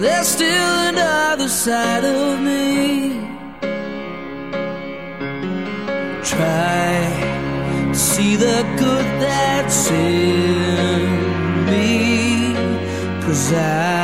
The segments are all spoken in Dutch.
there's still another side of me. Try to see the good that's in me. Cause I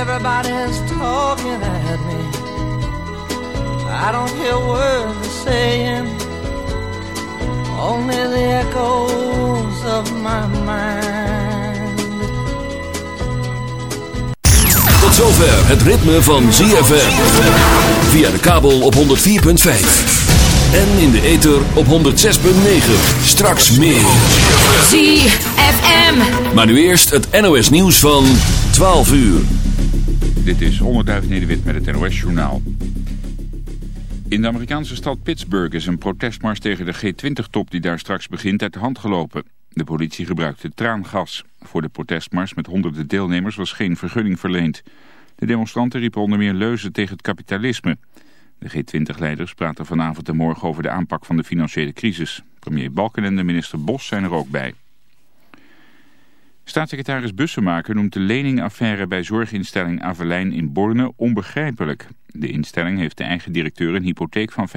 Everybody's talking at me. I don't hear words they're saying, only the echoes of my mind. Tot zover het ritme van ZFM. Via de kabel op 104.5. En in de ether op 106.9. Straks meer. ZFM. Maar nu eerst het NOS nieuws van 12 uur. Dit is Onderduif Nederwit met het NOS-journaal. In de Amerikaanse stad Pittsburgh is een protestmars tegen de G20-top die daar straks begint uit de hand gelopen. De politie gebruikte traangas. Voor de protestmars met honderden deelnemers was geen vergunning verleend. De demonstranten riepen onder meer leuzen tegen het kapitalisme. De G20-leiders praten vanavond en morgen over de aanpak van de financiële crisis. Premier Balken en de minister Bos zijn er ook bij. Staatssecretaris Bussemaker noemt de leningaffaire bij zorginstelling Avelijn in Borne onbegrijpelijk. De instelling heeft de eigen directeur een hypotheek van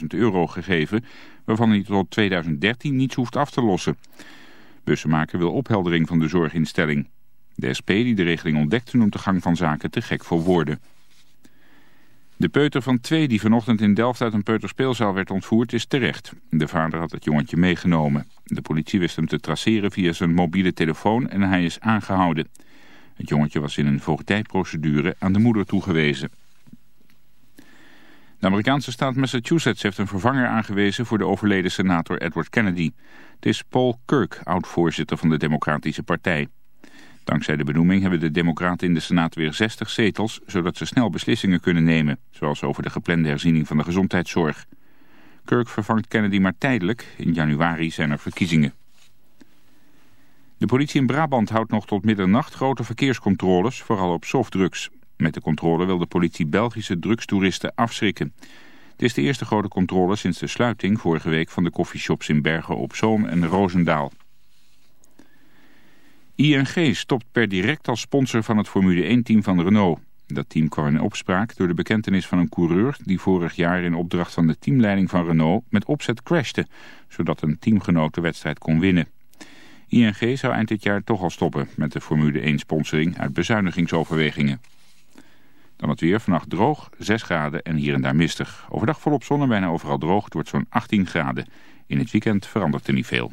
550.000 euro gegeven, waarvan hij tot 2013 niets hoeft af te lossen. Bussemaker wil opheldering van de zorginstelling. De SP die de regeling ontdekte noemt de gang van zaken te gek voor woorden. De peuter van twee die vanochtend in Delft uit een peuterspeelzaal werd ontvoerd is terecht. De vader had het jongetje meegenomen. De politie wist hem te traceren via zijn mobiele telefoon en hij is aangehouden. Het jongetje was in een voogdijprocedure aan de moeder toegewezen. De Amerikaanse staat Massachusetts heeft een vervanger aangewezen voor de overleden senator Edward Kennedy. Het is Paul Kirk, oud-voorzitter van de Democratische Partij. Dankzij de benoeming hebben de democraten in de Senaat weer 60 zetels, zodat ze snel beslissingen kunnen nemen, zoals over de geplande herziening van de gezondheidszorg. Kirk vervangt Kennedy maar tijdelijk, in januari zijn er verkiezingen. De politie in Brabant houdt nog tot middernacht grote verkeerscontroles, vooral op softdrugs. Met de controle wil de politie Belgische drugstoeristen afschrikken. Het is de eerste grote controle sinds de sluiting vorige week van de koffieshops in Bergen op Zoom en Roosendaal. ING stopt per direct als sponsor van het Formule 1-team van Renault. Dat team kwam in opspraak door de bekentenis van een coureur die vorig jaar in opdracht van de teamleiding van Renault met opzet crashte, zodat een teamgenoot de wedstrijd kon winnen. ING zou eind dit jaar toch al stoppen met de Formule 1 sponsoring uit bezuinigingsoverwegingen. Dan het weer, vannacht droog, 6 graden en hier en daar mistig. Overdag volop zon en bijna overal droog, het wordt zo'n 18 graden. In het weekend verandert er niet veel.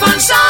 Van Zandvoort.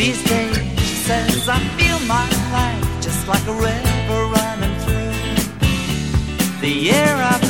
These days, she says, I feel my life just like a river running through the air. I've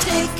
Take.